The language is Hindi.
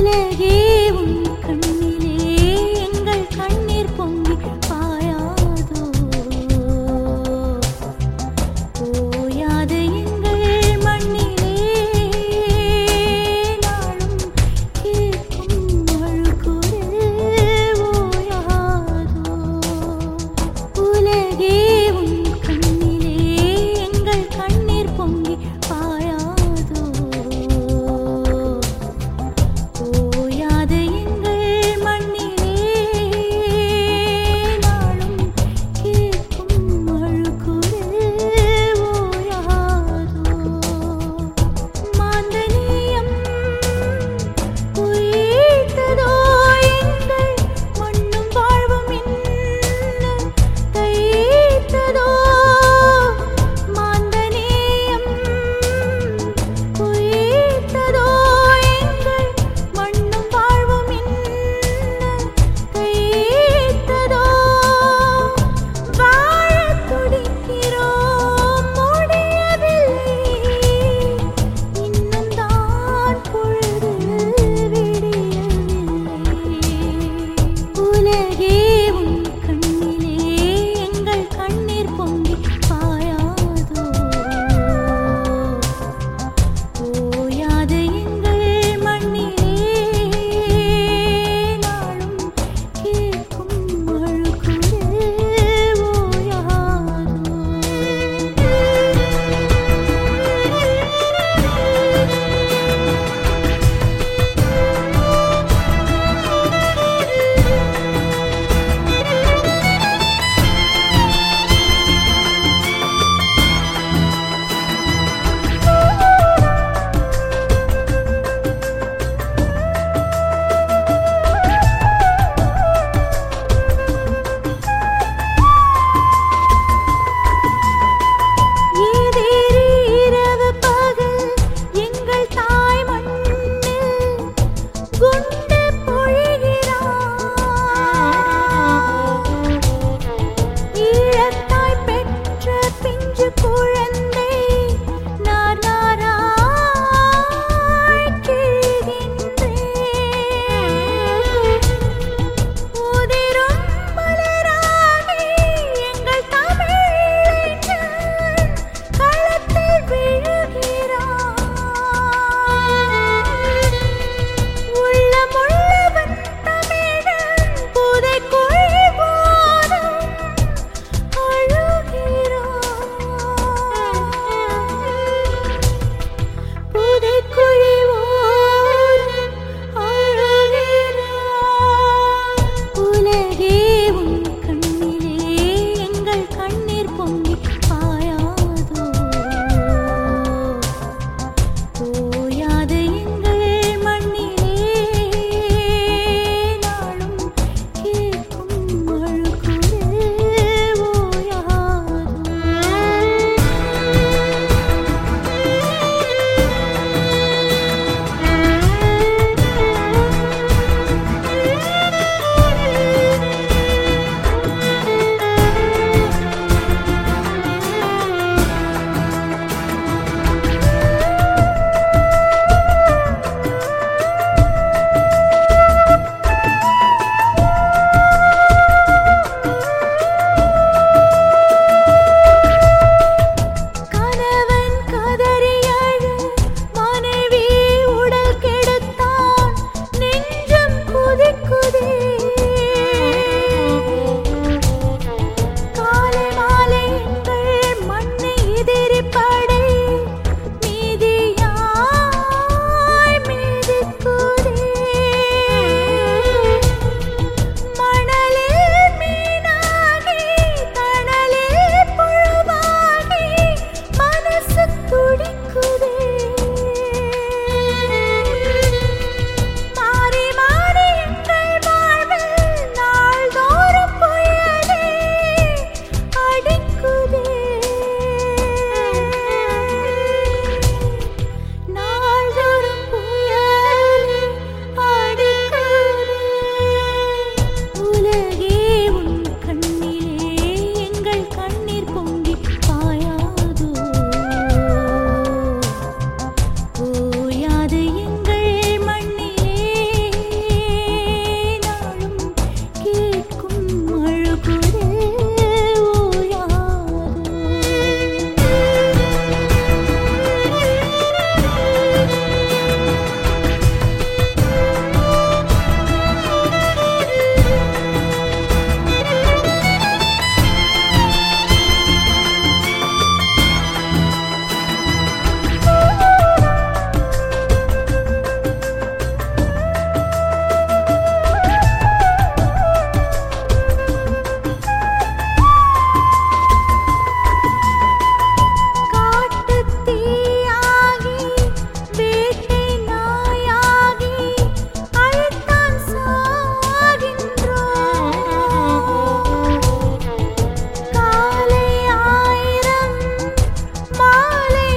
लगे। उन